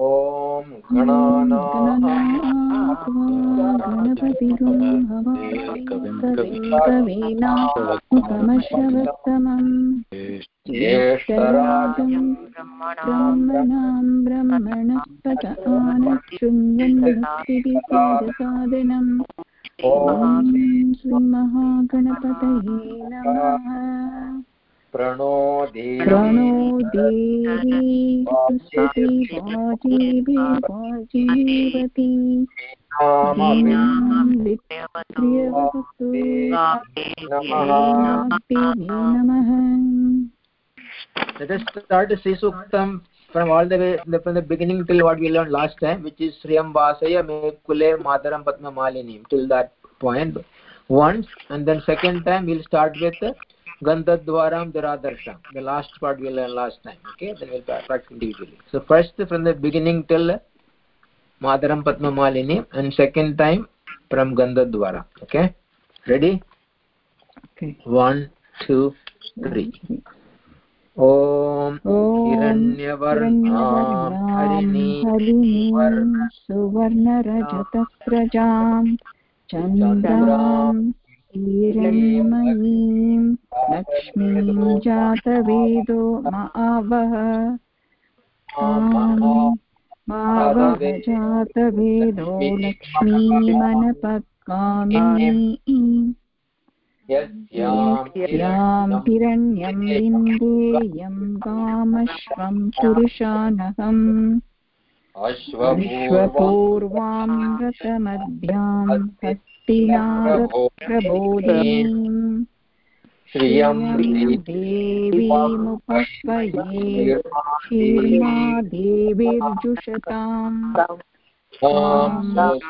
ॐ ज्येष्ठराजं ब्रह्मणां ब्रह्मणस्पत आनशृण्वन्नस्तिसादनम् ॐ श्रीमहागणपतये नमः प्रणो देवी वाजीवती Let us start Sri Suktam from all the way from the beginning till what we learned last time, which is Sriyam Vasaya Me Kule Mataram Patma Malinim till that point once, and then second time we'll start with Gandhadwaram Dhiradarsham. The last part we learned last time. Okay, then we'll practice individually. So first from the beginning till Madaram Padma Malini and second time from Gandhadwara. Okay, ready? Okay. One, two, three. ॐ हिरण्यवर्णां हरिणीं सुवर्णरजतस्रजां चन्द्रां हिरण्मयीं लक्ष्मीं जातवेदो मावः मावः जातवेदो लक्ष्मीमनपकामिनी यस्यां हिरण्यं विन्देयं कामश्वं पुरुषानहम्। अश्वपूर्वां रतमध्यां श्रियं देवीमुपह्वये देवीर्जुषताम्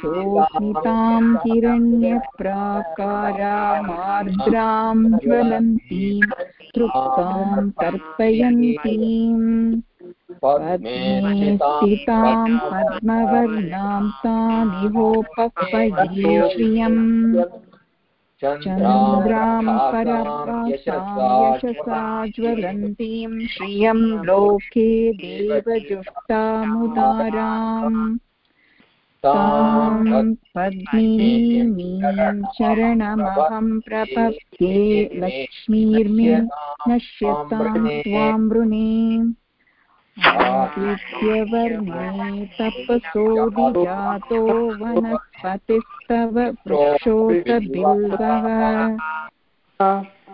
सोऽस्मितां हिरण्यप्राकारामार्द्रां ज्वलन्तीं तृप्तां तर्पयन्तीम्। पद्मे स्थितां पद्मवर्णां श्रियम् चन्द्रां यशसा ज्वलन्तीं श्रियं लोके देवजुष्टामुदाराम्। तां पद्मिनीं शरणमहं प्रपद्ये लक्ष्मीर्मे नश्यतां त्वां आदित्यवर्णे तपसोदिजातो वनस्पतिस्तव वृक्षोतबिल्वः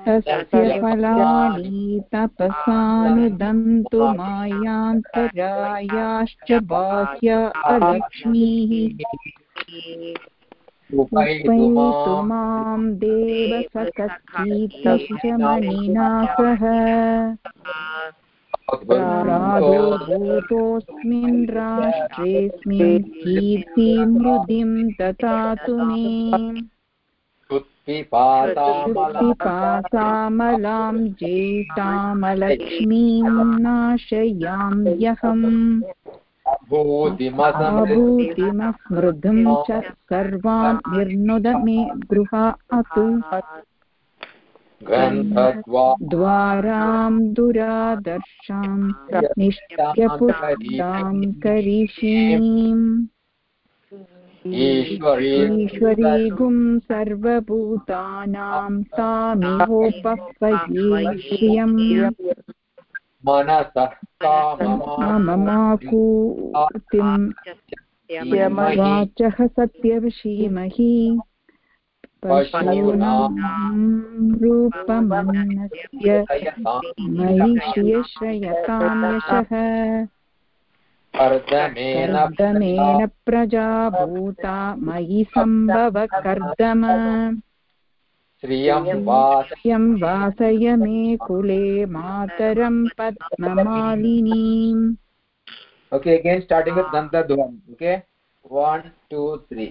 तस्य फलानि तपसानुदन्तु मायान्तरायाश्च बाह्य अलक्ष्मीः उपैतु माँ सह प्रादुर्भूतोऽस्मिन् राष्ट्रेऽस्मिन् कीर्तिमृदिं ददातु मे। पिपासामलां जेतामलक्ष्मीं नाशयाम्यहम्। भूतिमस्मृदं च सर्वान् निर्नुद मे गृहात् द्वारां दुरादर्शां निष्ठ्यपुष्टां द्वाराम् दुरादर्शाम् निश्च्यपुष्टाम् करिषीश्व सर्वभूतानाम् वाचः सत्यवशीमही पशूनां रूपमन्नस्य यशः कर्दमेन प्रजा भूता मयि सम्भव कर्दम। श्रियं वासय मे कुले मातरं पद्ममालिनीम्। Okay again starting with gandhadwaram okay? One two three.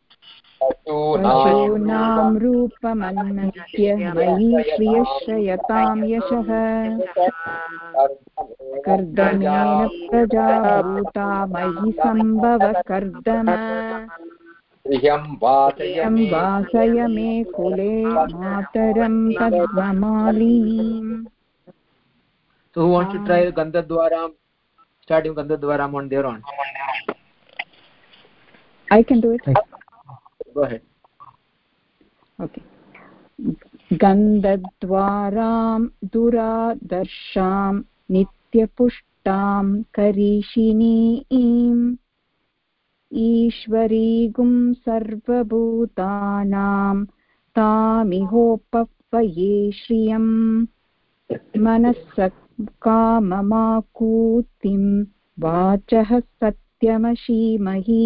पशूनां रूपमन्नस्य मयि श्रियश्रयतां यशः कर्दमेन प्रजा भूता मयि सम्भव कर्दम श्रियं वासय मे कुले मातरं पद्ममालिनीम् So who wants to try Gandhadwaram? Starting Gandhadwaram on their own. I can do it. Go ahead. Okay. गन्धद्वारां दुरादर्शां नित्यपुष्टां करीषिणीम् ईश्वरीगुं सर्वभूतानां तामिहोपह्वये श्रियम् मनः काममाकूतिं वाचः सत्यमशीमहि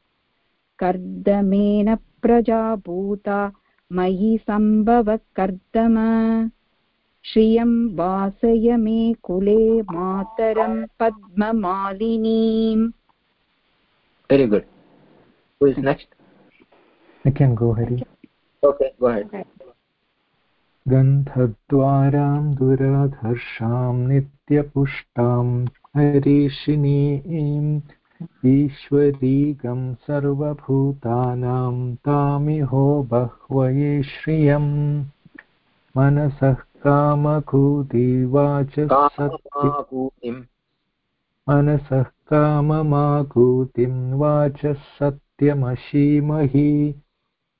कर्दमेन प्रजा भूता मयि सम्भव कर्दम श्रियं वासय मे कुले मातरं पद्ममालिनीम् Very good. Who is next? I can go Hari. Okay, go ahead. गन्धद्वारां दुराधर्षां नित्यपुष्टां हरीषिणीम् ईश्वरीगं सर्वभूतानां तामिहो बह्वये श्रियम्। मनसः कामकूतिवाचः. मनसः काममाकूतिं वाचः सत्यमशीमहि।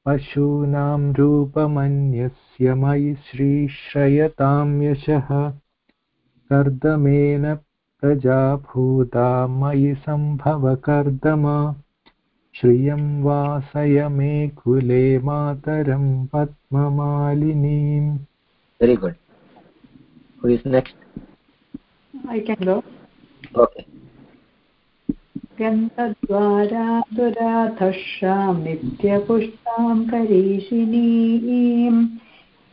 पशूनां रूपमन्यस्य मयि श्रीश्रयतां यशः। कर्दमेन प्रजाभूता मयि सम्भव कर्दम श्रियं वासय मे कुले मातरं पद्ममालिनीम् Very good. Who is next? I can go. Okay. गन्धद्वारा दुराधर्षां नित्यपुष्टां करीषिणीम्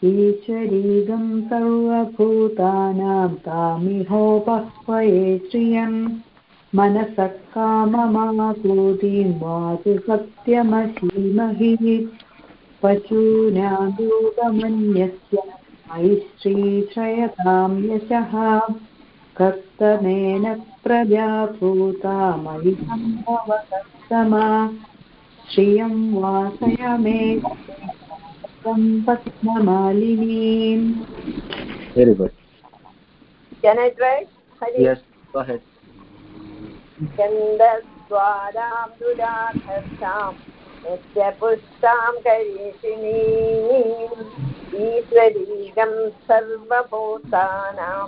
ईश्वरीगं सर्वभूतानां तामिहोपह्वये श्रियम् मनसः काममाकूतिं वाचि सत्यमशीमहि पशूनां रूपमन्यस्य मयि श्रीश्रयतां यशः। कर्तमेन प्रजाभूता मयि सम्भवकर्तमा श्रियं वासय मे पद्ममालिनीम् Very good. Can I try? Hari? Yes, go ahead. नित्यपुष्टां करीषिणीम् ईश्वरीगं सर्वभूतानां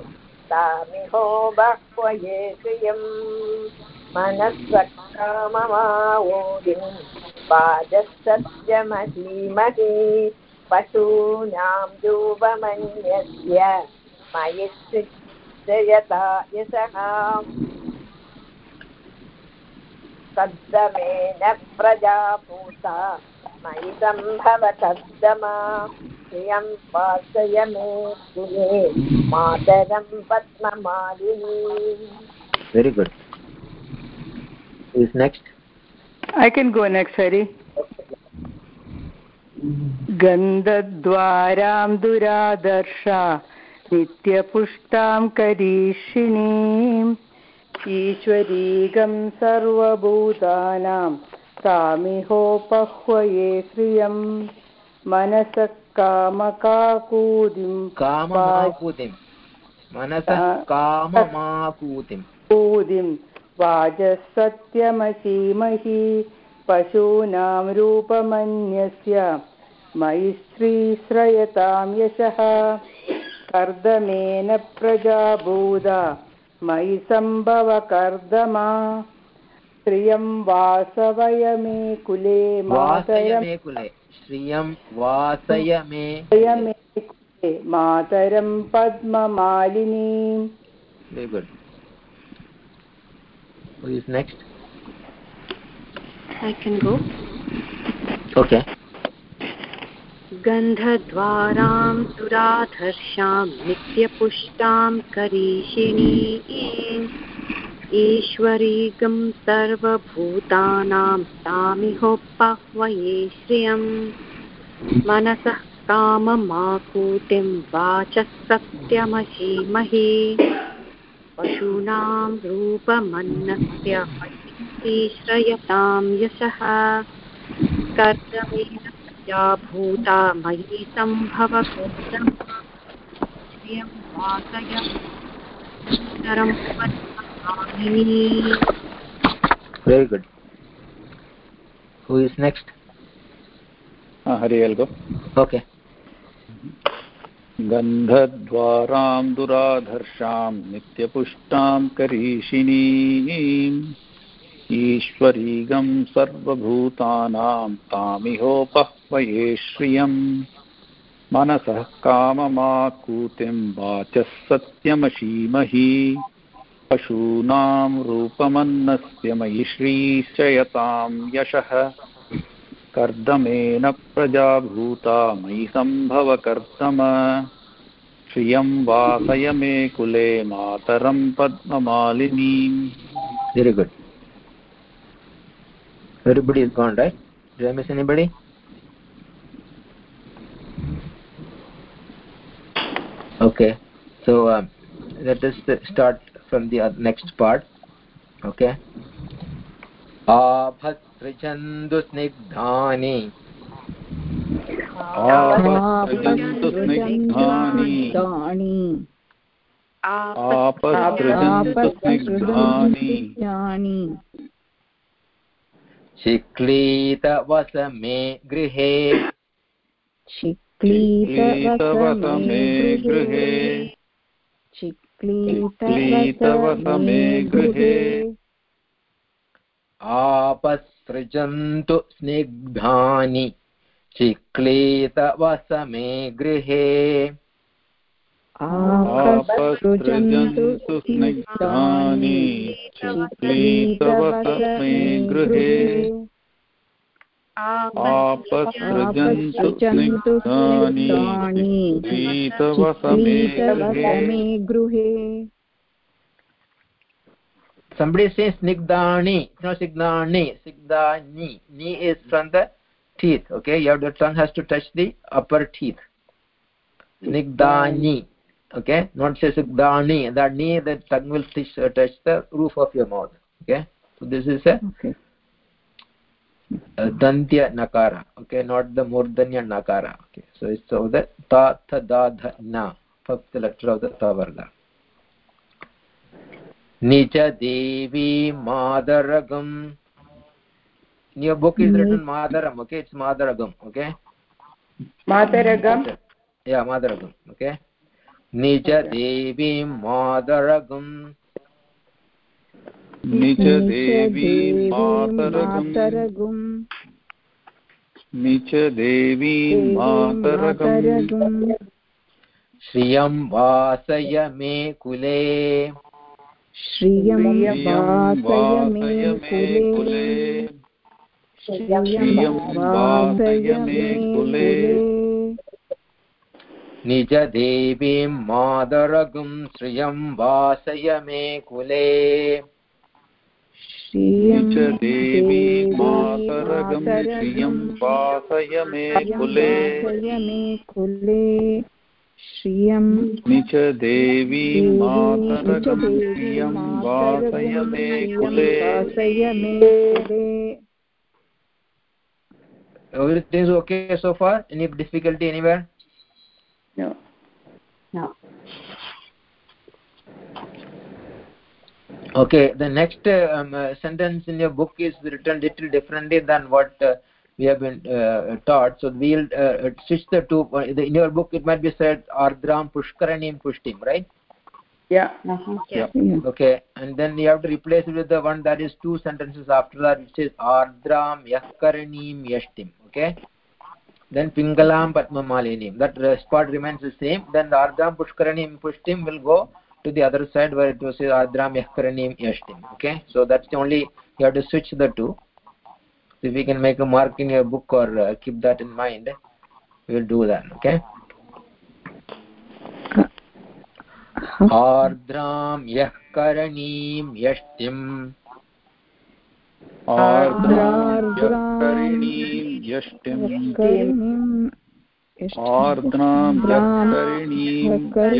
तामिहो बह्वये श्रियम् मनस्सक्काममावोदिं वाजसत्यमहीमहि पशूनां धूपमन्यस्य मयि सृजयता यशः कद्दमेन प्रजाभूता मयि सम्भव कद्दमा श्रियं वासय मे कुले मातरं पद्ममालिनी very good. Who is next? I can go next, Hari. गन्धद्वारां दुरादर्शा नित्यपुष्टां करीषिणीम् ईश्वरीगं सर्वभूतानां तामिहोपह्वये श्रियम् मनसः कामकाकूदिं काममाकूतिं मनसः काममाकूतिं कूदिं वाजः सत्यमसीमहि पशूनां रूपमन्यस्य। मयि श्रीश्रयतां यशः। कर्दमेन प्रजाबूदा मयि सम्भव कर्दमा श्रियं वासवय मे कुले मातरं श्रियं वासय मे मे कुले मातरं पद्ममालिनीम् who is next? I can go. okay. गन्धद्वारां दुराधर्षां नित्यपुष्टां करीषिणीम् ईश्वरीगं सर्वभूतानां तामिहोपह्वये श्रियम् मनसः काममाकूतिं वाचः सत्यमशीमहि पशूनां रूपमन्नस्य श्रयतां यशः। कर्तमेन प्रजा भूता मयि सम्भव श्रियं वासय very good. Who is next? Uh, Hari, I'll go. okay. गन्धद्वारां दुराधर्षां नित्यपुष्टां करीषिणीम्। ईश्वरीगं सर्वभूतानां तामिहोपह्वये श्रियम् मनसः काममाकूतिं वाचः सत्यमशीमहि पशूनां रूपमन्नस्य मयि श्रीश्चयतां यशः कर्दमेन प्रजाभूता मयि सम्भव कर्दम श्रियं वासय मे कुले मातरं पद्ममालिनीम् very good. everybody is gone right did i miss anybody okay so um, let us start from the uh, next part okay आभसृजन्तु स्निग्धानि आपसृजन्तु स्निग्धानि चिक्लीतवस मे गृहे। क्लीतवस मे गृहे। क्लीतवस मे गृहे। आपसृजन्तु स्निग्धानि। चिक्लीतवस मे गृहे। आपसृजन्तु स्निग्धानि चिक्लीतवस गृहे आपसृजन्तु स्निग्धानि चिक्लीतवस गृहे somebody says snigdani it's not signani sigdani ni is from the teeth okay you the tongue has to touch the upper teeth snigdani okay not say sigdani that ni the tongue will touch, uh, touch the roof of your mouth okay so this is a okay uh, dantya nakara okay not the murdanya nakara okay so it's so the ta tha da dha na fifth letter of the ta varga निज देवी मादरगम in your book is written madaram okay it's madaragam okay मातरगम् yeah madaragam okay निज देवी मादरगम निज देवी मातरगम् मातरगुम् देवी मातरगम् श्रियं वासय मे कुले। श्रियं वासय मे कुले। श्रियं वासय मे कुले। निजदेवीं मादरगुं श्रियं वासय मे कुले। च देवी मातरगं श्रियं वासय मे कुले। मे कुले। श्रियं निच देवी मातरगं श्रियं वासय मे कुले। वासय मे कुले। Everything is okay so far? Any difficulty anywhere? No. Okay the next um, uh, sentence in your book is written little differently than what uh, we have been uh, taught. So we'll uh, switch the two uh, in your book it might be said ardram pushkaranim pushtim right? Yeah. Uh-huh. yeah. okay and then you have to replace it with the one that is two sentences after that which is ardram yahkaranim yashtim okay then pingalam padmamalinim that spot remains the same then the ardram pushkaranim pushtim will go to the other side where it was ardram yahkaranim yashtim okay so that's the only you have to switch the two so if you can make a mark in your book or uh, keep that in mind we will do that okay आर्द्रां यः करणीं यष्टिम् आर्द्रार्द्राकरिणीं यष्टिम् आर्द्रां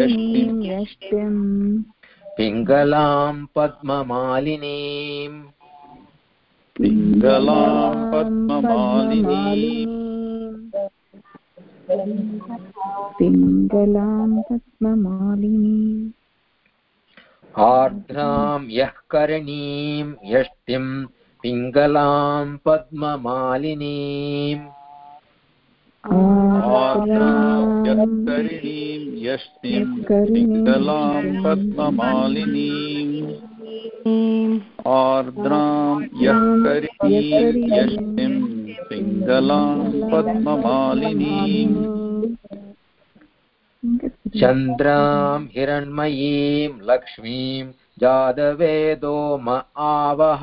यष्टिम् यष्टिम् पिङ्गलां पद्ममालिनीम् पिङ्गलां पद्ममालिनीम् पिङ्गलां पद्ममालिनीम् आर्द्रां यः करणीं यष्टिं पिङ्गलां पद्ममालिनीम्। आर्द्रां यःकरिणीं यष्टिं पिङ्गलां पद्ममालिनीम्। आर्द्रां यःकरिणीं यष्टिं पिङ्गलां पद्ममालिनीम्। चन्द्रां हिरण्मयीं लक्ष्मीं जादवेदो म आवह।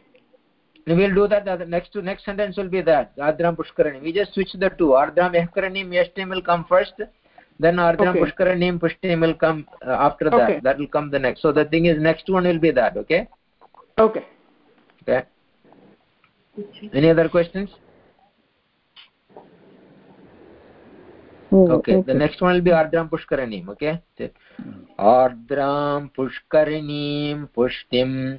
we'll do that the next next sentence will be that ardram pushkarani we just switch the two ardram yahkaranim yashtim will come first then ardram Okay. pushkaranim pushtim will come uh, after that Okay. that will come the next so the thing is next one will be that okay okay okay any other questions Oh, okay the next one will be ardram pushkaranim okay ardram pushkarinim pushtim suvarnam hemamalinim आर्द्रां पुष्करिणीं पुष्टिं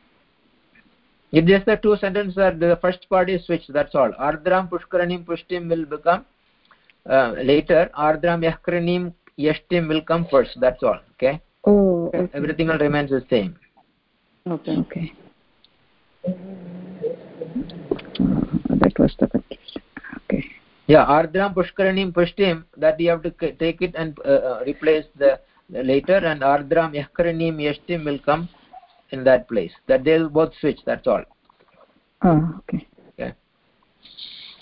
if just the two sentences are the first part is switched that's all. Ardram pushkaranim pushtim will become uh, later ardram yahkranim yashtim will come first that's all okay? Oh okay. everything will remains the same. Okay. Okay. Oh, that was the question. okay. Yeah ardram pushkaranim pushtim that you have to take it and uh, uh replace the later and ardram yahkranim yashtim will come in that place. That they will both switch, that's all. ah okay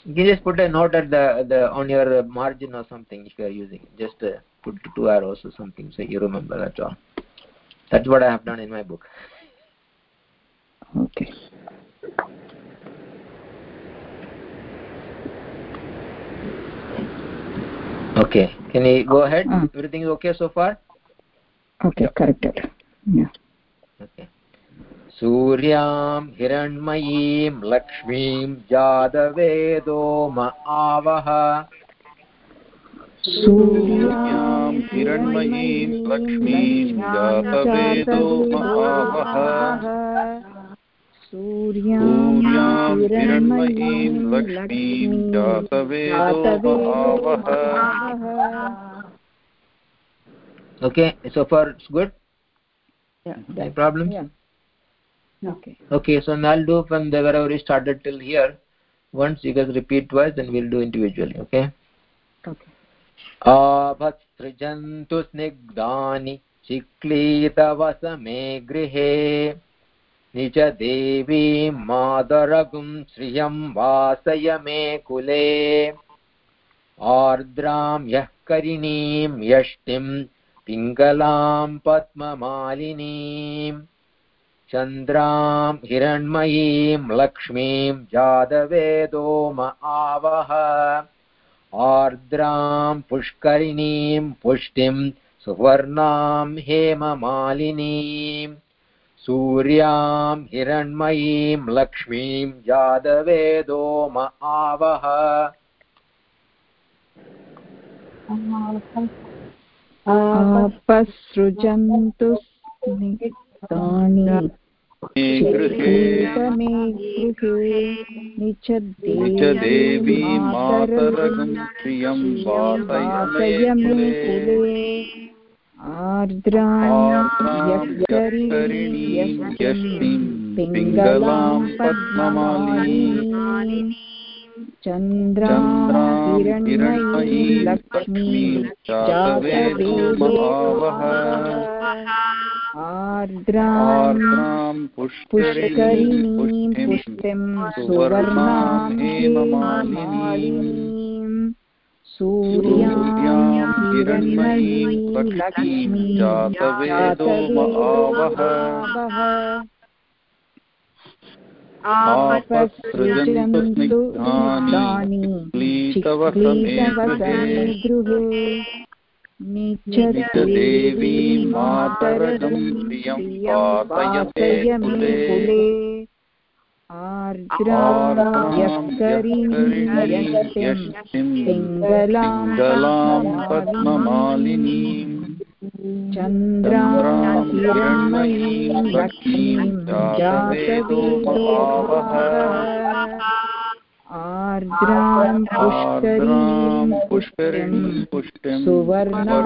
You can just put a note at the, the on your uh, margin or something if you are using it. Just uh, put two arrows or something so you remember that's all. That's what I have done in my book. okay Okay. Can you go ahead? Mm. Everything is okay so far? okay corrected yeah Okay. सूर्यां हिरण्मयीं लक्ष्मीं जातवेदो म आवह। सूर्यां हिरण्मयीं लक्ष्मीं जातवेदो महावः सूर्यां सूर्यां हिरण्मयीं हिरण्मयीं लक्ष्मीं जातवेदो आवह। Okay so far it's good? Yeah, any problems? Yeah. Okay. okay so now i'll do from the wherever we started till here once you guys repeat twice then we'll do individually okay Okay. आभत्सृजन्तु स्निग्धानि चिक्लीतवसमे गृहे निज देवीं मादरगुं श्रियं वासय मे कुले आर्द्रां यः करिणीं यष्टिं पिङ्गलां पद्ममालिनीं चन्द्रां हिरण्मयीं लक्ष्मीं जातवेदोम आवह। आर्द्रां पुष्करिणीं पुष्टिं सुवर्णां हेममालिनीं सूर्यां हिरण्मयीं लक्ष्मीं जातवेदोम आवह। आपसृजन्तु स्निग्धानि मे गृहे मे गृहे निच निच देवी मातरगं मे कुले यष्टिं पिङ्गलां पद्ममालिनीं। लक्ष्मीं आर्द्रां पुष्करिणीं पुष्टिं पुष्टिं सुवर्णां सुवर्णां हेममालिनीं हेममालिनीं सूर्यां हिरण्मयीं लक्ष्मीं जातवेदो आवह स्निग्धानि चिक्लीतवसमे गृहे निचदेवी मातरगं प्रियं मे कुले आर्द्रां पद्ममालिनीं चन्द्रां हिरण्मयीं लक्ष्मीं जातवेदोभावः आर्द्रां पुष्करीं पुष्करिणीं पुष्टिं सुवर्णां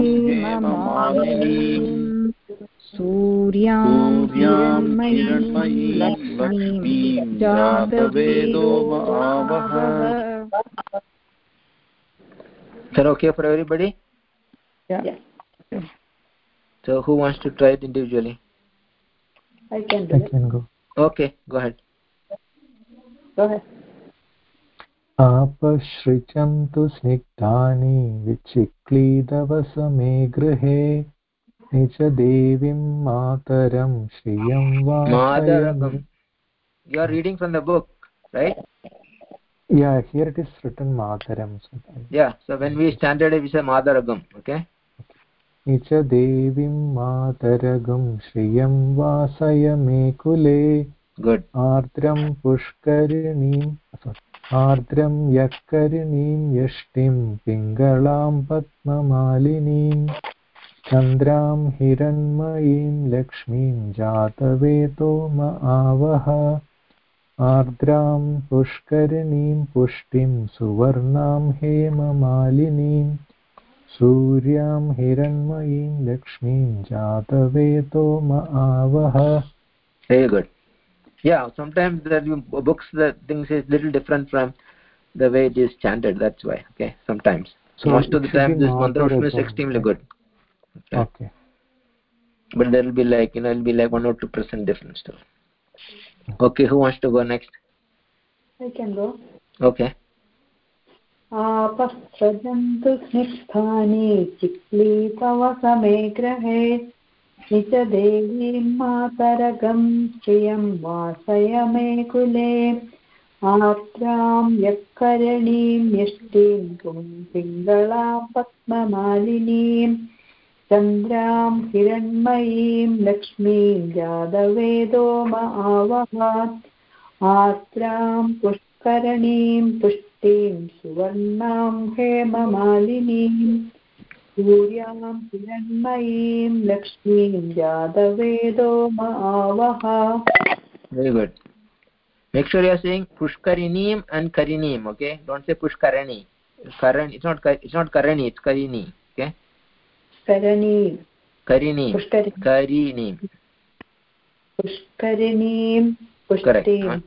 हेममालिनीं सूर्यां सूर्यां हिरण्मयीं हिरण्मयीं लक्ष्मीं जातवेदो आवह is okay for everybody Yeah. so who wants to try it individually I can do I it. can go. okay go ahead Go ahead. आपसृजन्तु स्निग्धानि विचिक्लीदवसमे गृहे निज देवीं मातरं श्रियं. वासय you are reading from the book right Yeah, here it is written Mataram. Yeah so when we standard we say madaragam okay निच देवीं मातरगं श्रियं वासय मे कुले good आर्द्रं पुष्करिणीं आर्द्रं यक्करिणीं यष्टिं पिङ्गलां पद्ममालिनीं, चन्द्रां हिरण्मयीं लक्ष्मीं जातवेतो म आवह, आर्द्रां पुष्करिणीं पुष्टिं सुवर्णां हेममालिनीं, सूर्यां हिरण्मयीं लक्ष्मीं जातवेतो म आवह। good yeah sometimes the books the things is little different from the way it is chanted that's why okay sometimes So most of it the should time be this mantra is Madaragam, extremely right? good okay. Okay. but there will be like you know it'll be like one or two percent difference still okay who wants to go next I can go. okay आपस्रजन्तु स्निग्धानि चिक्लीतवसमे ग्रहे निच देवीं मातरगं श्रियं वासय मे कुले आर्द्रां यक्करणीं यष्टिं पिङ्गलां पद्ममालिनीं। चन्द्रां हिरण्मयीं लक्ष्मीं यादवेदो म आवह आर्द्रां पुष्करणीं पुष्टिं सुवर्णां हेममालिनीं। सूर्यां हिरण्मयीं लक्ष्मीं यादवेदो म आवह very good make sure you are saying pushkarinim and karinim okay don't say pushkarani karan it's not it's not karani it's karini okay Karni karini पुष्करि karinim पुष्करिणीं correct पुष्टिं huh?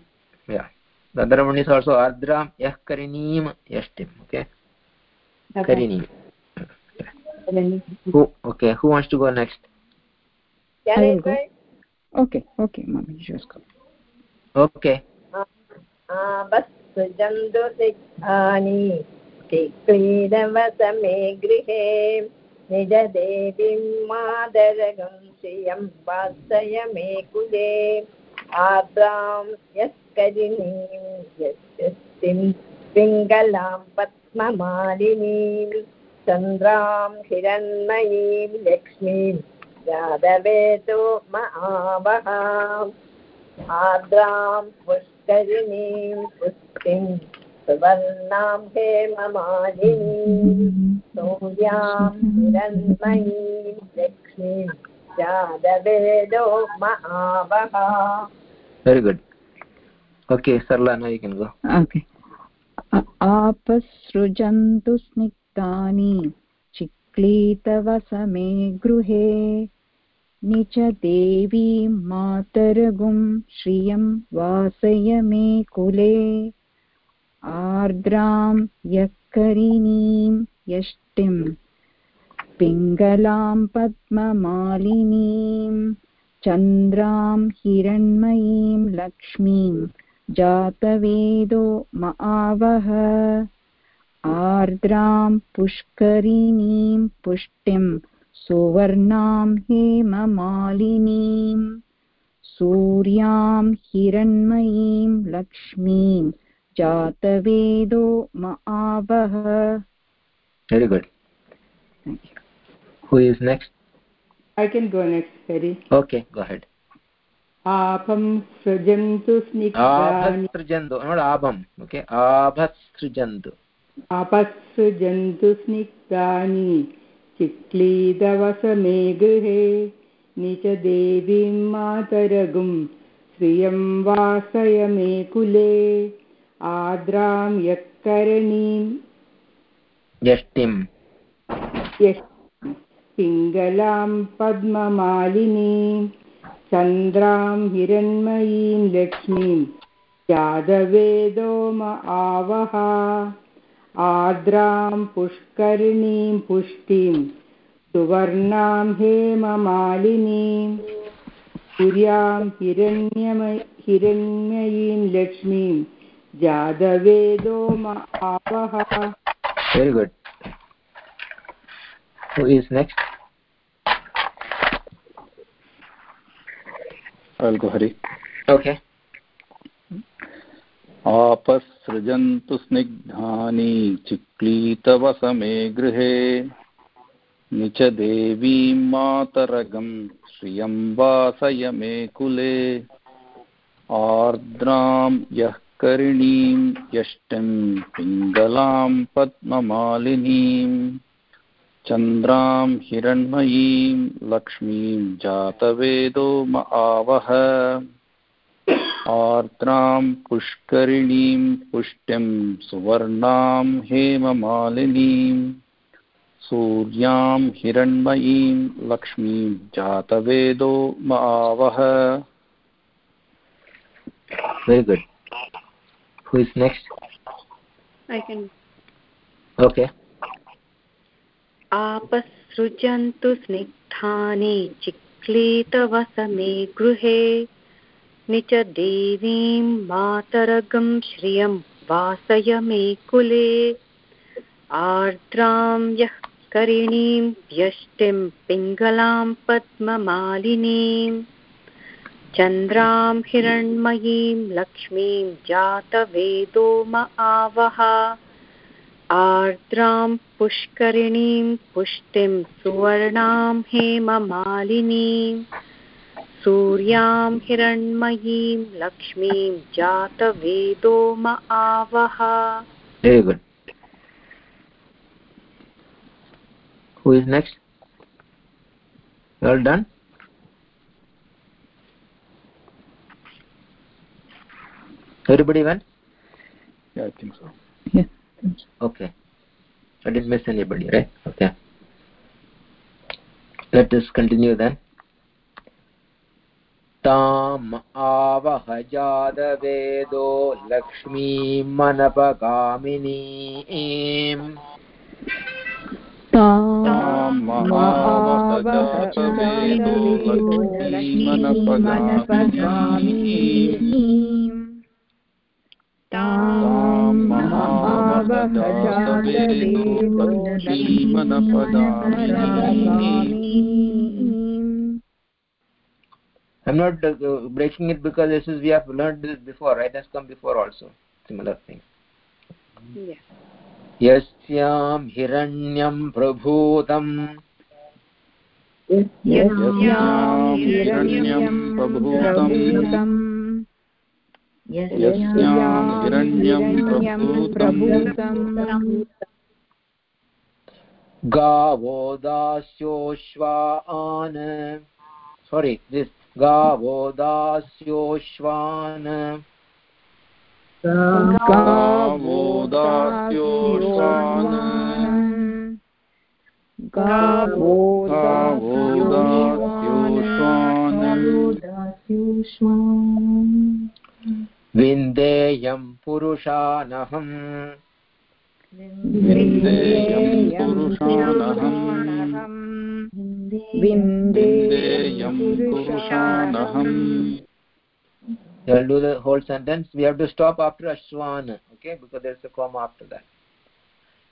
yeah the other one is also ardram yah karinim yashtim okay karinim Karni who okay who wants to go next I will go. Okay, okay, mommy, just go. okay आभस्सृजन्तु सिद्धानि क्रीडवसमे गृहे निजदेवीं मादरगं श्रियं वात्सय मे कुले आर्द्रां यस्करिणीं यस्तिं पिङ्गलां पद्ममालिनीं चन्द्रां हिरण्मयीं लक्ष्मीं यादवेदो महावहाम् आर्द्रां पुष्करिणीं पुष्टिं सुवर्णां हेममालिनीं सूर्यां हिरण्मयीं लक्ष्मीं जातवेदो महावहा very good. Okay sarla now you can go. Okay. A- आपसृजन्तु स्निग्धानि चिक्लीतवसमे गृहे। निच देवीं मातरगुं श्रियं वासय मे कुले। आर्द्रां यक्करिणीं यष्टिं, पिङ्गलां पद्ममालिनीं, चन्द्रां हिरण्मयीं लक्ष्मीं, जातवेदो म आवह आर्द्रां पुष्करिणीं पुष्टिं सुवर्णां हेममालिनीं सूर्यां हिरण्मयीं लक्ष्मीं जातवेदो म आवह very good who is next I can go next, Hari. okay go ahead आपं सृजन्तु स्निग्धानि abhasrujantu not abham okay abhasrujantu आपःसृजन्तु स्निग्धानि चिक्लीदवसमे गृहे निच देवीं मातरगुं श्रियं वासय मे कुले यक्करणीं yashtim यश पिङ्गलां पद्ममालिनीं चन्द्रां हिरण्मयीं लक्ष्मीं यादवेदो म आवह। आर्द्रां पुष्करिणीं पुष्टिं सुवर्णां हेममालिनीं सूर्यां हिरण्यमय हिरण्मयीं लक्ष्मीं जादवेदो म आवह। Very good. Who is next? I'll go hari. Okay. आपसृजन्तु स्निग्धानि चिक्लीतवसमे गृहे। निच देवीं मातरगं श्रियं वासय मे कुले। आर्द्रां यः करिणीं, यष्टिं पिङ्गलां पद्ममालिनीं। चन्द्रां हिरण्मयीं, लक्ष्मीं जातवेदो म आवह। आर्द्रां पुष्करिणीं पुष्टिं सुवर्णां हेममालिनीं सूर्यां हिरण्मयीं लक्ष्मीं जातवेदो म आवह very good. Who is next? I can okay. आपसृजन्तु स्निग्धानि चिक्लीतवसमे गृहे। निच देवीं मातरगं श्रियं वासय मे कुले। आर्द्रां यः करिणीं व्यष्टिं पिङ्गलां पद्ममालिनीं। चन्द्रां हिरण्मयीं लक्ष्मीं जातवेदो म आवह। आर्द्रां पुष्करिणीं पुष्टिं सुवर्णां हेममालिनीं। सूर्यां हिरण्मयीं लक्ष्मीं जातवेदो म आवह very good who is next all done everybody went yeah i think so yeah okay i didn't miss anybody right okay let us continue then ताम् आवह जातवेदो लक्ष्मीमनपगामिनीम्। I'm not uh, breaking it because this is we have learned this before, right? Has come before also. Similar thing. Yes. यस्यां हिरण्यं प्रभूतम् यस्यां हिरण्यं प्रभूतम् यस्यां हिरण्यं प्रभूतम् गावो दास्योश्वान् sorry this गावो दास्योश्वान् गावो दास्योश्वान् दास्योऽश्वानश्वानो दास्योश्वान् विन्देयं पुरुषानहम्। विन्देयं पुरुषानहम् विन्देयं पुरुषानहम् I'll do the whole sentence. We have to stop after Ashwan, okay? Because there's a comma after that.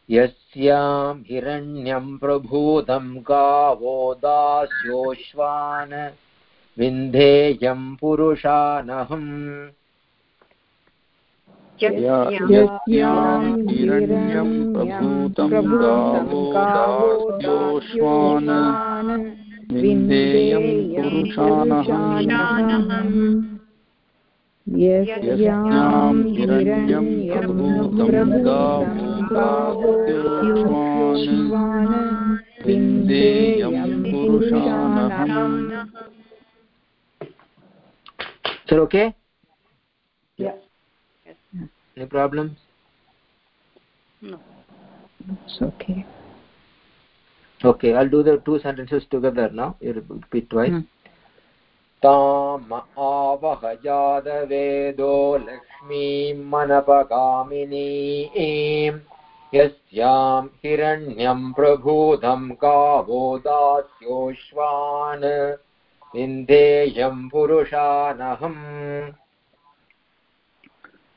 यस्यां हिरण्यं प्रभूतं गावो दास्योश्वान् विन्धेयं पुरुषानहम् हिरण्यं प्रभूतं गावोदास्योश्वान् विन्देयं पुरुषानहम् यस्यां हिरण्यं प्रभूतं गावोदास्योश्वान् विन्देयं पुरुषानहम् Sir, okay? Yeah. Any problems? No. it's okay Okay, I'll do the two sentences together now. You repeat twice. Hmm. ताम आवह जातवेदो लक्ष्मीं मनपगामिनीम् यस्यां हिरण्यं प्रभूतं गावो दास्योश्वान् विन्देयं पुरुषानहम्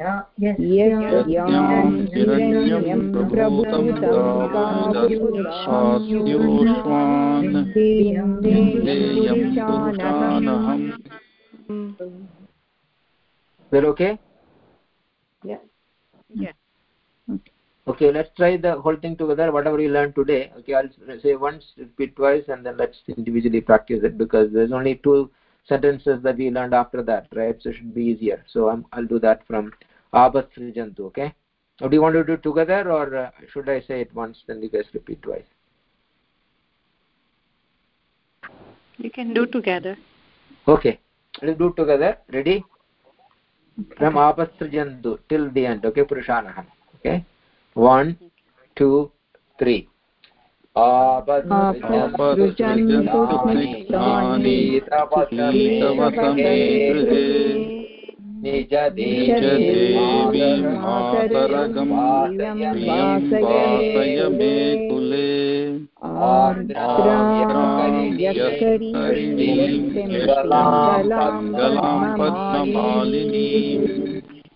गावोदास्योश्वान् देयं पुरुषानहम् यस्यां हिरण्यं प्रभूतं गावोदास्योश्वान् विन्देयं पुरुषानहम् That okay? Yeah. Yeah. Okay, let's try the whole thing together, whatever you learned today. Okay, I'll say once, repeat twice, and then let's individually practice it because there's only two sentences that we learned after that, right? So it should be easier. So I'm, I'll do that from Abhat Srijantu, okay? Or do you want to do it together or uh, should I say it once, then you guys repeat twice? You can do together. Okay, let's do together. Ready? From Abhat Srijantu till the end, okay? Purushanaham, okay? One, two, three. निज देवी मातरगं प्रियं वासय मे कुले आर्द्रां पद्ममालिनीम्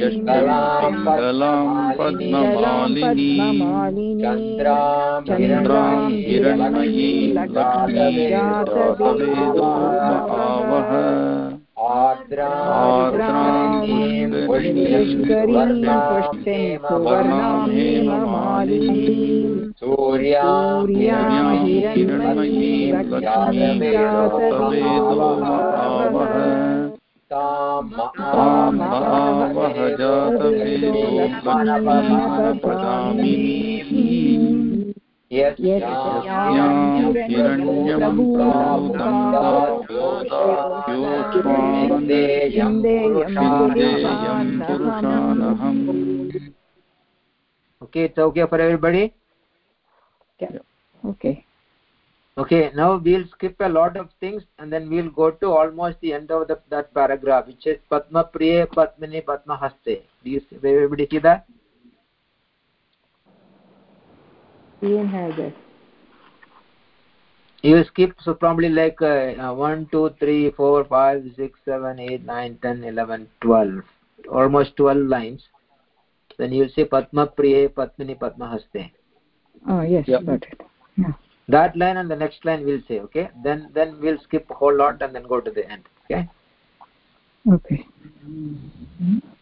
यष्कलां पद्ममालिनीं चन्द्रां हिरण्मयी लक्ष्मी जातवेदो आवह आर्द्रां पुष्करीं पुष्टिं सुवर्णां हेममालिनीं सूर्यां सूर्यां हिरण्मयीं लक्ष्मीं जातवेदो आवह okay it's okay for everybody okay okay now we will skip a lot of things and then we will go to almost the end of that paragraph which is पद्मप्रिय पद्मिनी पद्महस्ते do everybody see that Ian has it. You skip so probably like uh, uh, 1, 2, 3, 4, 5, 6, 7, 8, 9, 10, 11, 12. Almost 12 lines. Then you'll see Padma Priye Padmini Padma Haste. Oh, yes, Yep. got it. Yeah. That line and the next line we'll say, okay? Then then we'll skip a whole lot and then go to the end, okay? Okay.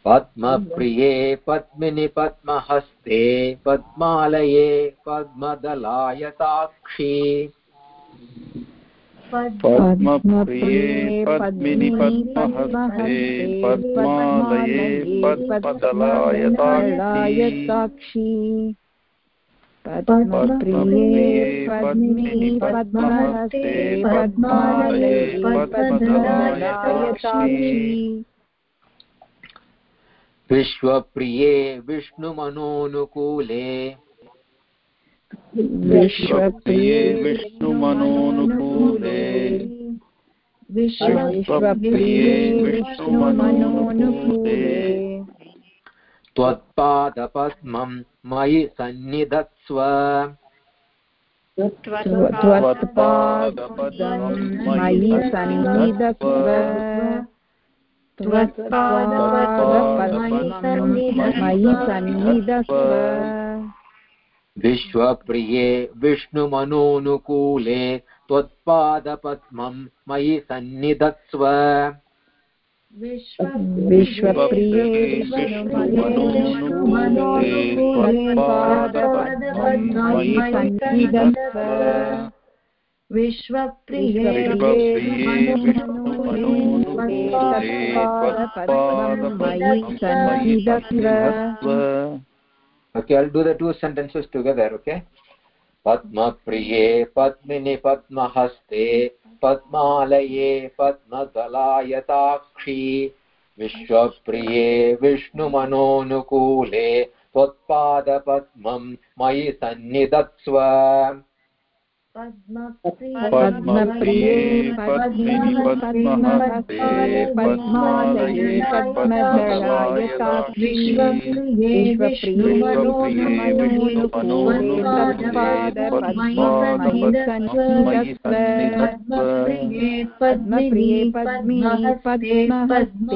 पद्मप्रिये पद्मिनि पद्महस्ते पद्मालये पद्मदलायताक्षी। पद्मप्रिये पद्मिनि पद्महस्ते पद्मालये पद्मदलायताक्षी। साक्षी पद्मप्रिये पद्मिनि पद्महस्ते पद्मालये पद्मदलायताक्षी। विश्वप्रिये विष्णुमनोनुकूले। विश्वप्रिये विष्णुमनोनुकूले। विश्वप्रिये विष्णुमनोनुकूले। त्वत्पादपद्मं मयि सन्निधत्स्व। त्वत्पादपदं मयि सन्निधत्स्व त्वत्पादपद्मं मयि सन्निधत्स्व। विश्वप्रिये विष्णुमनोनुकूले त्वत्पादपद्मं मयि सन्निधत्स्व। विश्वप्रिये त्वत्पादपद्मं मयि सन्निधत्स्व। विश्वप्रिये विष्णुमनोनुकूले तत्पादपद्मं मयि सन्निधत्स्व। Okay, I'll do the two sentences together, okay? पद्मप्रिये पद्मिनि पद्महस्ते पद्मालये पद्मदलायताक्षी विश्वप्रिये विष्णुमनोनुकूले त्वत्पादपद्मं मयि सन्निधत्स्व पद्मप्रिये पद्मिनि पद्महस्ते पद्मालये विश्वप्रिये पद्महस्ते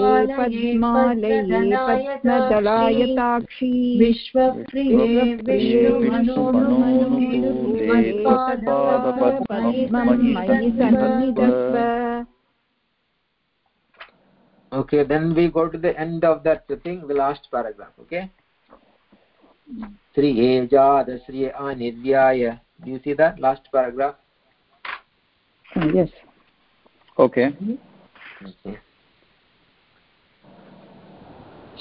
पद्मालये पद्मदलायताक्षी विश्वप्रिये विष्णुमनोनुकूले तत्पादपद्मं मयि सन्निधत्स्व Okay, then we go to the end of that thing, the last paragraph, okay? श्रिये जातश्रिये अनिर्याय do you see that last paragraph uh, yes okay okay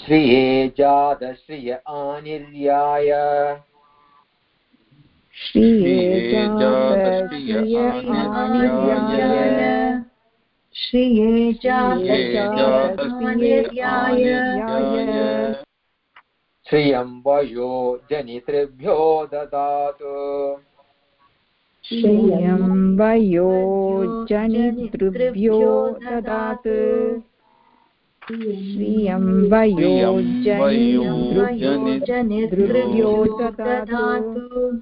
श्रिये जातश्रिय आनिर्याय श्रिये जातश्रिय श्रिये जनितृभ्यो ददातु। श्रियं वयो जनितृभ्यो ददातु। श्रियं वयो जनितृभ्यो ददातु।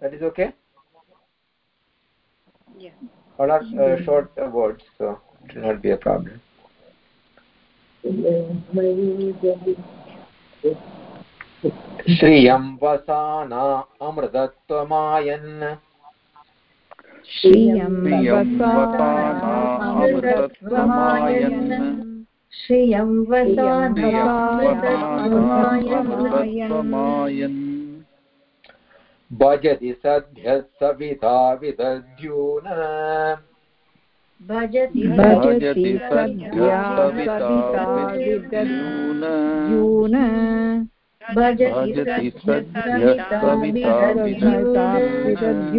that is okay Yeah. all are uh, short uh, words so it will not be a problem श्रियं वसाना अमृतत्वमायन् श्रियं प्रियं वसाना वसानामृतत्वमायन् अमृतत्वमायन् श्रियं प्रियं वसानामृतत्वमायन् वसानामृतत्वमायन् भजति सद्यः सविता विदध्यून। भजति सद्या सविता भजति सद्यः सविता विदद्यून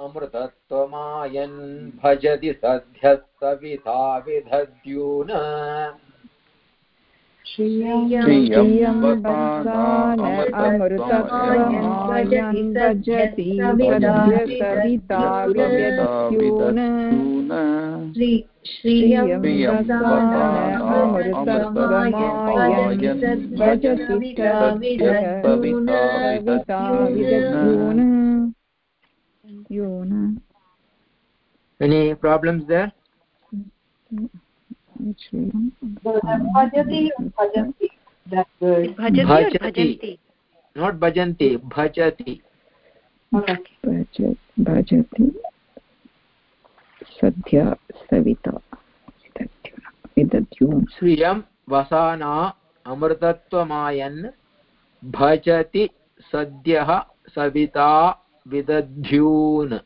अमृतत्वमायन् भजति सद्यः सविता विदध्यून। अमृतत्वमायन् भजति सद्य सविता विदद्यून श्री श्रियं श्रियं वसान अमृतत्वमायन् भजति सद्य सविता विदद्यून यून any problems there that word भजति भजति। भजन्ति not bhajanti bhajati okay. भज भजति। सद्य सविता श्रियं वसाना अमृतत्वमायन्। भजति सद्यः Savita विदध्यून्।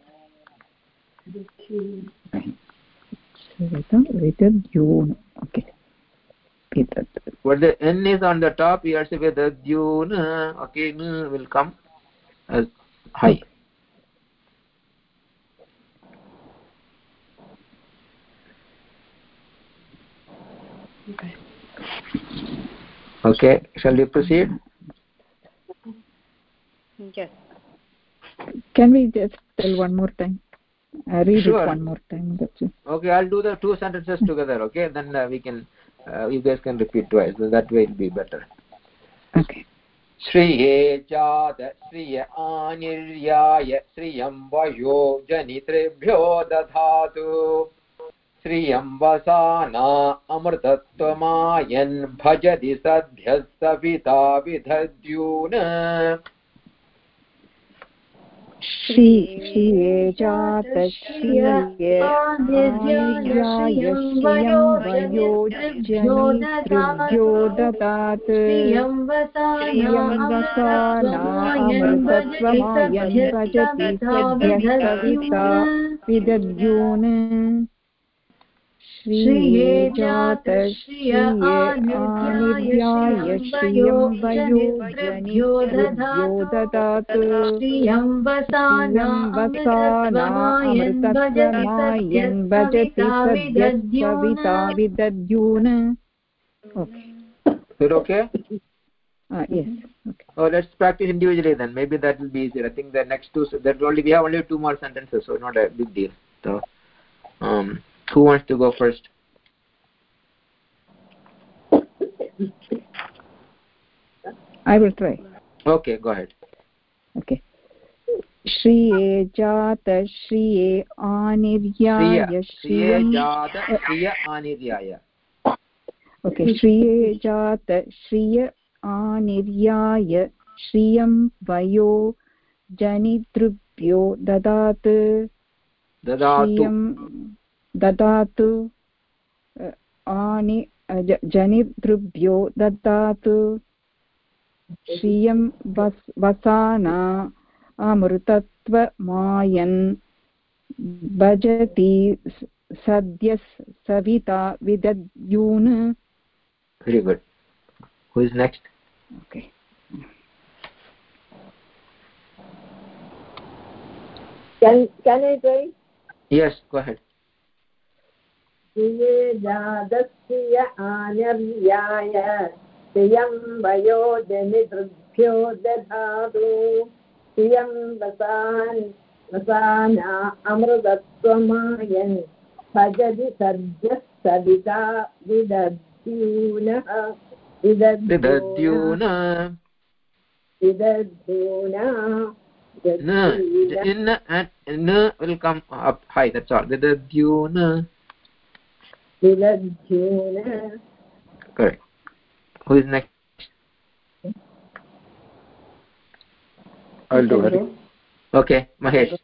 विदद्यून् okay विदद् But the N is on the top, here say vidadyun, okay, n will come as high. Okay, shall we proceed? yes Can we just tell one more time? Uh, read Sure. it one more time. That's it. Okay, I'll do the two sentences together, okay? Then uh, we can, uh, you guys can repeat twice, so that way it'll be better. Okay. श्रिये जात श्रिय आनिर्याय श्रियं वयो जनितृभ्यो दधातु श्रियं वसाना अमृतत्वमायन् भजति सद्यः सविता विदध्यून् श्री श्रिये जात श्रिये श्रियं वयो जनितृभ्यो ददात् श्रियं श्रियं भजति सद्यः सविता विदद्यून् श्रिये जात श्रिये आनिर्याय श्रियं वयो जनितृभ्यो ददातु श्रियं वसानामृतत्वमायन् भजति सद्यः Savita विदद्यून् okay Is it okay? yes okay Oh, let's practice individually then. Maybe that will be easier. I think the next two, that only we have only two more sentences, so not a big deal. So, um, who wants to go first? i will try. Okay go ahead. Okay. श्रिये जात श्रिये आनिर्याय श्रिये श्रियं जात श्रिय आनिर्याय okay श्रिये जात श्रिय आनिर्याय श्रियं वयो जनितृभ्यो ददात् ददातु श्रियं ददातु आनि जनितृभ्यो ददात्। श्रियं वस् वसाना अमृतत्वमायन् भजति सद्यः Savita विदद्यून्। Very good. Who is next? Okay. Can, can I try? yes go ahead. जातस्य आनिर्याय प्रियं वयो जनितृभ्यो दधातु प्रियं वसान् वसाना अमृतत्वमायन् भजति सर्जः सविता विदद्यूनः विदद्यून विदद्यूना न in and n will come up. High that's all. vidadyuna विदद्यून correct who is next? I'll do it. Okay mahesh.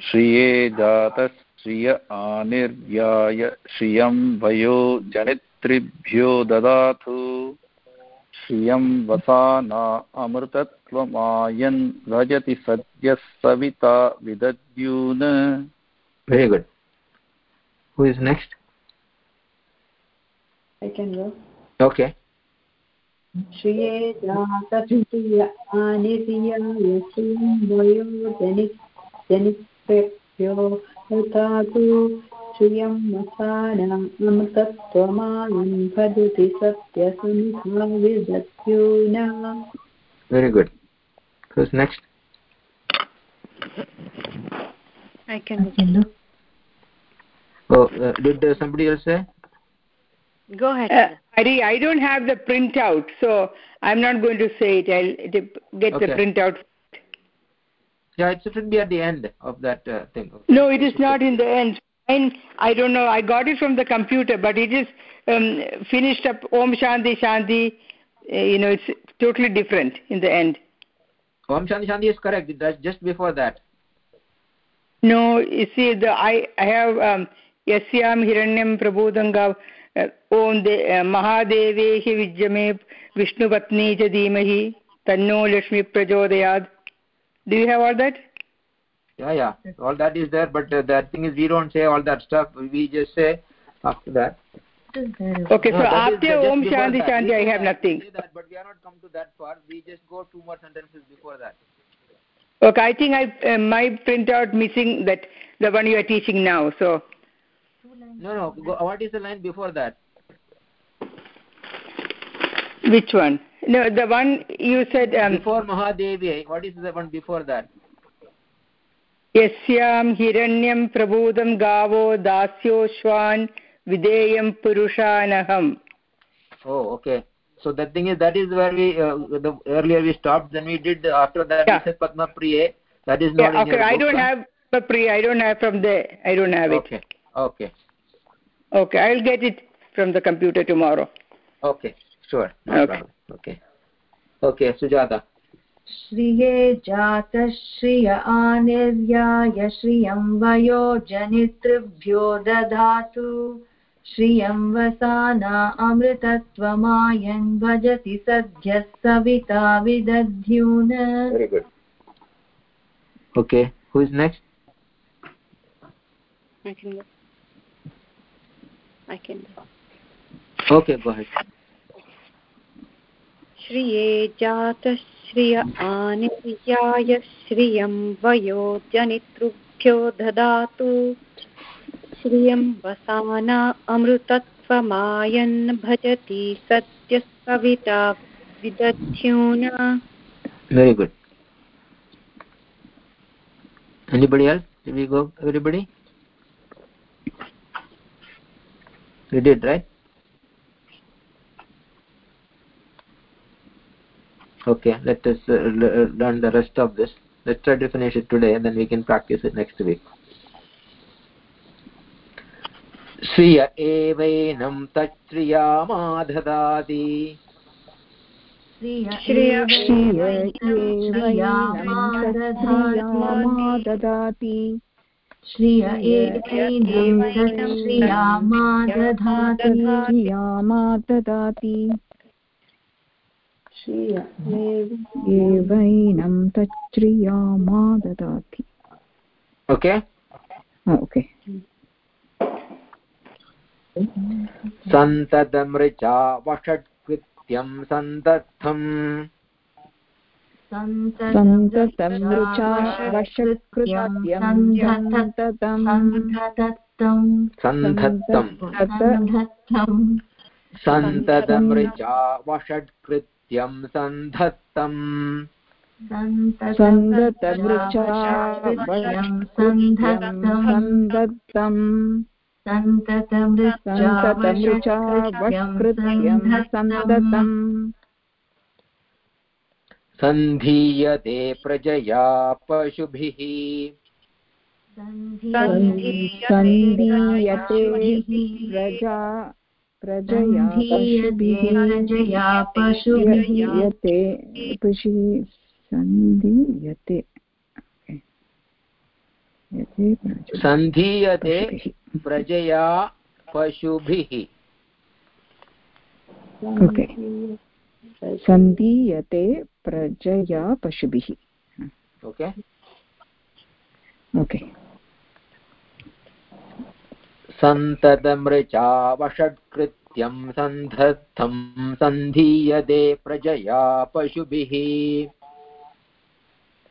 श्रिये जातः श्रिय आनिर्याय श्रियं वयो जनितृभ्यो ददातु श्रियं वसाना अमृतत्वमायन् भजति सद्यः Savita विदद्यून् very good. Who is next? I can go. okay. श्रिये जातश्रिय आनिर्याय श्रियं वयो जनि जनित्रेभ्यो ददातु श्रियं वसाना अमृतत्वमानं भजति सत्यसमिधा विदत्यूना very good who's next I can oh uh, did uh, somebody else say go ahead. Uh, Hari, I don't have the printout, so I'm not going to say it. I'll d- get the Okay. printout. yeah it should be at the end of that uh, thing No, it is not in the end. Mine, I don't know. I got it from the computer, but it is um, finished up Om Shanti Shanti. Uh, you know, it's totally different in the end. om shanti shanti is correct that's just before that No, you see, the I, I have um, Yasyam Hiranyam Prabodanga uh, Om de, uh, Mahadevehi Vijjame Vishnupatni Cha Dhimahi Tanno Lakshmi Prachodayad. Do you have all that? yeah yeah all that is there but uh, that thing is we don't say all that stuff we just say after that Okay, No, so after Om Shanti. Shanti, I have nothing. that, but we are not come to that part we just go two more sentences before that Okay, I think I uh, my printout missing that the one you are teaching now. So no no go, what is the line before that which one? No, the one you said um, before mahadevi what is the one before that यस्यां हिरण्यं प्रबोधं गावो दास्योश्वान् विधेयं पुरुषानहम् oh okay so the thing is that is where we uh, the earlier we stopped then we did uh, after that Yeah. we said padma priye that is not Yeah, in okay, your I book, don't huh? have the pre, I don't have from there. I don't have it. okay okay Okay, I'll get it from the computer tomorrow. okay sure no Okay. problem okay okay sujata श्रिये जातश्रिय आनिर्याय श्रियं वयो जनितृभ्यो ददातु श्रियं वसाना अमृतत्वमायन् भजति सद्यः सविता विदध्यून। Next? I can go. I can go. okay go श्रिये जातश्रिय आनिर्याय श्रियं वयो जनितृभ्यो ददातु। श्रियं वसाना अमृतत्वमायन् भजति सत्यस्कविता विदध्यूना very good anybody else did we go everybody we did right okay let us uh, learn the rest of this let's try to finish it today and then we can practice it next week श्रिय एवैनं तच्छ्रियामाददाति श्रिय एवैनं एवैनं तच्छ्रियामाददाति okay? Okay सन्ततमृचा वषट्कृत्यं सन्दत्थम् सन्ततमृचा सन्ततं सन्धत्तम् सन्ततमृचा वषट्कृत्यं सन्धत्तम् सन्धीयते प्रजया पशुभिः। सन्दीयते प्रजा प्रजया पशुभिः। यते पशुः सन्दीयते सन्धीयते प्रजया पशुभिः ओके सन्दीयते प्रजया पशुभिः। ओके ओके सन्ततमृचा वषट्कृत्यं सन्धत्थं सन्धीयते प्रजया पशुभिः।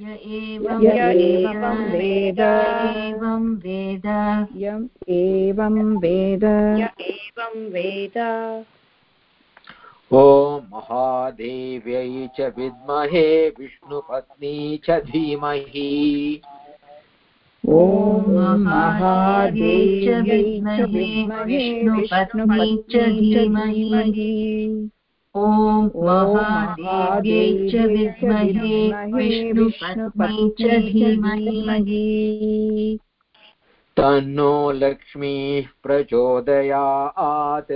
एवं वेद एवं वेद यम् एवं वेद एवं वेद। ॐ महादेव्यै च विद्महे विष्णुपत्नी च धीमहि। ॐ महादेव्यै च विद्महे विष्णुपत्नी च धीमहि। ॐ महादेव्यै च विद्महे विष्णुपत्नी च धीमहि। तन्नो लक्ष्मीः प्रचोदयात्।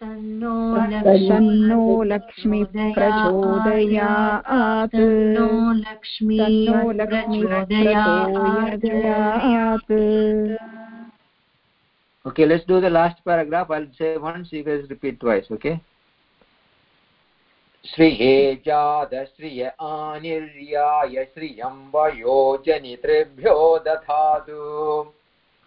तन्नो लक्ष्मी प्रचोदयात्। तन्नो लक्ष्मी तन्नो लक्ष्मी प्रचोदयात्। Okay, let's do the last paragraph. I'll say once, you guys repeat twice, okay? श्रिये जातश्रिय आनिर्याय श्रियं वयो जनितृभ्यो दधातु।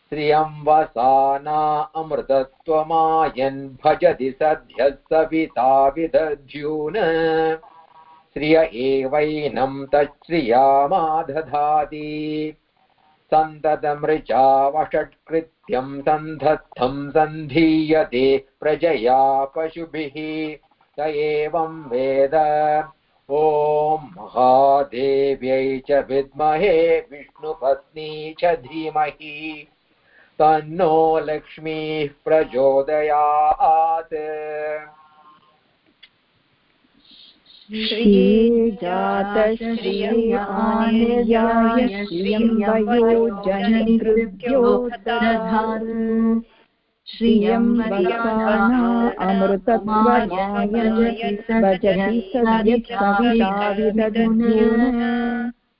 श्रियं वसाना अमृतत्वमायन् भजति सद्यः सविता विदध्यून। श्रिय एवैनं तच्छ्रियामादधाति सन्ततमृचा वषट्कृत्यं सन्धत्थं सन्धीयते प्रजया पशुभिः। स एवं वेद। ॐ महादेव्यै च विद्महे विष्णुपत्नी च धीमहि। तन्नो लक्ष्मीः प्रचोदयात्। श्रिये जातश्रियानिर्याय श्रियं वयो जनितृभ्यो दधातु श्रियं वसाना अमृतत्वमाय भजति सद्यः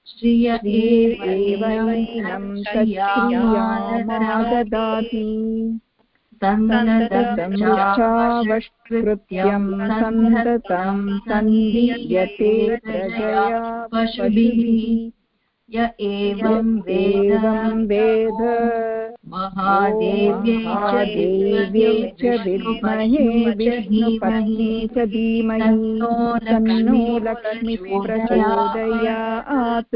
श्रिय एवैनं तच्छ्रियामाददाति सन्ततमृच्छावष्कृत्यं सन्ततं सन्दीयते प्रजया पशुभिः। य एवं एवं वेद। महादेव्यै च विद्महे विष्णुपत्नी च धीमहि तन्नो लक्ष्मी प्रचोदयात्।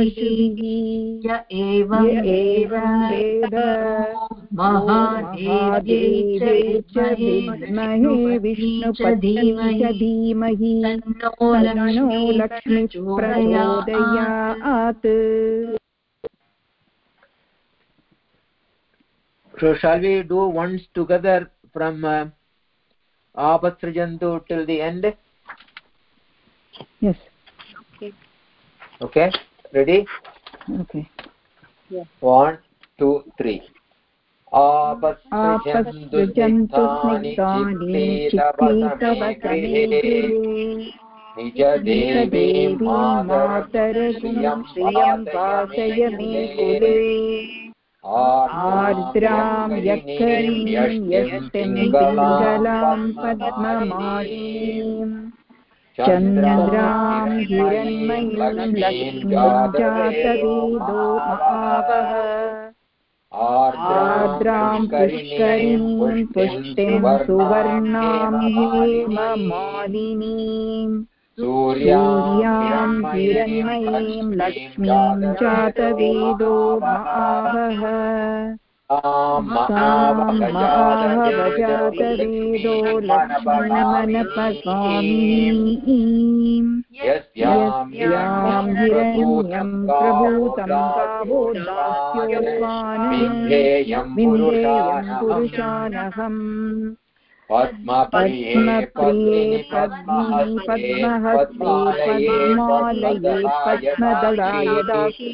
पशुभिः य एवं वेद च विद्महे विष्णुपत्नी धीमहि तन्नो लक्ष्मी प्रचोदयात् So shall we do ones together from uh, Apatsrijantu till the end? Yes. Okay. Okay. Ready? Okay. One, two, three. आपसृजन्तु आपसृजन्तु स्निग्धानि स्निग्धानि चित्तीतवसमे गृहे निजदेवी मातरगुं श्रियं वासय मे कुले आर्द्रां यत्करीं यष्टिं पिङ्गलां पद्ममालिनीम् चन्द्रां हिरण्मयीं लक्ष्मीं जातवेदो महावः। आर्द्रां पुष्करीणीं पुष्टिं सुवर्णां हेममालिनीम्। सूर्यां हिरण्मयीं लक्ष्मीं जातवेदो महावः जातवेदो लक्ष्मणमनपस्वामि यस्याम् विरीयम् प्रभूतम् बाहो लाहानेयम् विधेयम् दोषानहम् पद्मप्रिये पद्मी पद्महस्ते पद्मालये पद्मदलाय दाति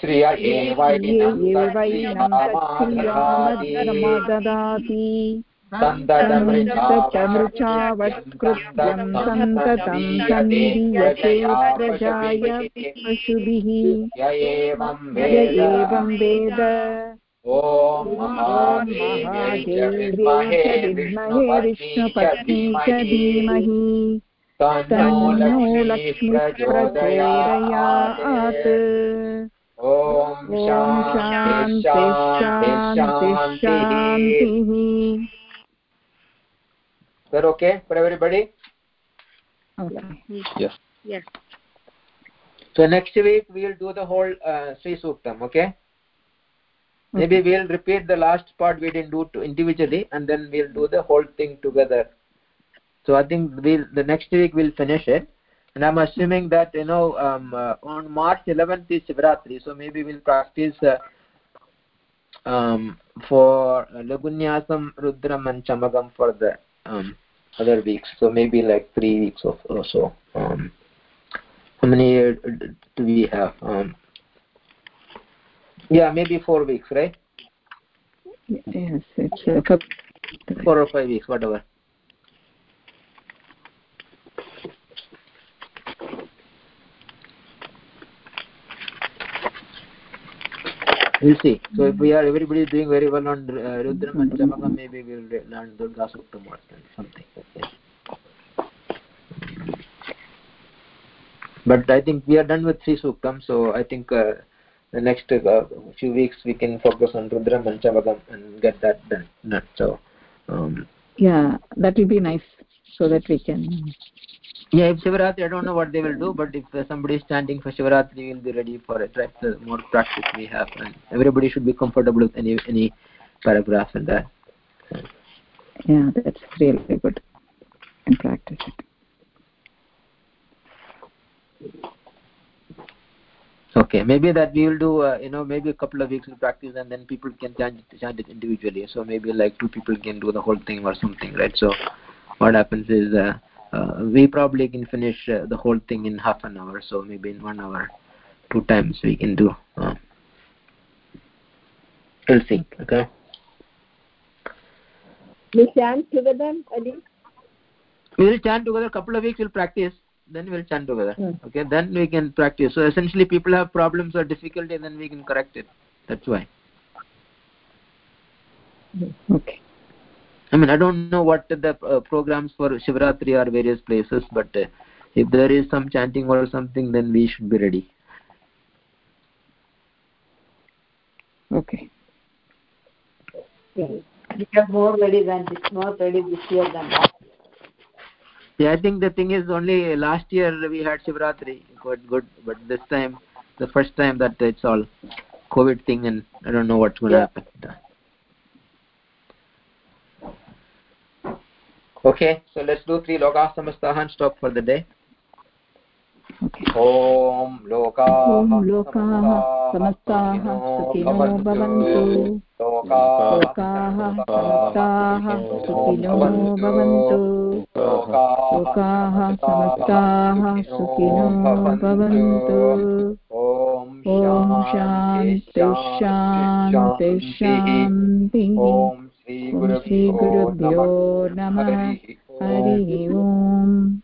श्रिय एवैनं एवैनं ददाति सन्ततमृचावत्कृत्यं सन्ततं सन्दीयते प्रजाय पशुभिः य एवं वेद ॐ च विद्महे विष्णुपत्नी च धीमहि तन्नो ॐ ॐ शान्ति शान्ति शान्ति शान्ति शान्तिः शान्तिः Is that okay for everybody? Okay. yes yes So next week we'll do the whole uh, Sri Suktam, okay? Maybe we'll repeat the last part we didn't do to individually and then we'll do the whole thing together. So I think we'll, the next week we'll finish it. And I'm assuming that, you know, um, uh, on March 11th is Shivratri, so maybe we'll practice uh, um, for Lagunyasam, Rudram and Chamagam for the um, other weeks. So maybe like three weeks or, or so. Um, how many uh, do we have? Um, yeah, maybe four weeks, right? Yes, it's uh, Feb- Four or five weeks, whatever. We'll see. So if we are everybody is doing very well on uh, Rudram and Chamakam, maybe we'll learn Durga Suktam or something. Okay. But I think we are done with Sri Suktam, so I think uh, the next uh, few weeks we can focus on Rudram and Chavagam and get that done. done. So, um, yeah, that will be nice so that we can. Yeah, if Shivaratri, I don't know what they will do, but if uh, somebody is standing for Shivaratri, we'll be ready for it, right? The more practice we have, and everybody should be comfortable with any any paragraph in that. Yeah, that's really good. And practice it. okay maybe that we will do uh, you know maybe a couple of weeks of practice and then people can chant it, chant it individually so maybe like two people can do the whole thing or something right so what happens is uh, we probably can finish uh, the whole thing in half an hour so maybe in one hour two times we can do uh, we'll see okay? We chant together Adi? we will chant together a couple of weeks we'll practice then we'll chant together Hmm. okay? Then we can practice. So essentially people have problems or difficulty then we can correct it. That's why. Okay i mean i don't know what the uh, programs for shivratri are various places but uh, if there is some chanting or something then we should be ready. Okay. We are more ready than this, more ready this year than last. yeah i think the thing is only last year we had shivratri. Quite good but this time the first time that it's all covid thing and i don't know what's going to Yeah. happen okay so let's do three loka samastaha and stop for the day. ॐ लोकाः समस्ताः सुखिनो भवन्तु लोकाः समस्ताः सुखिनो भवन्तु लोकाः समस्ताः सुखिनो भवन्तु ॐ शान्ति शान्ति श्रीगुरुभ्यो नमः। हरिः ओम्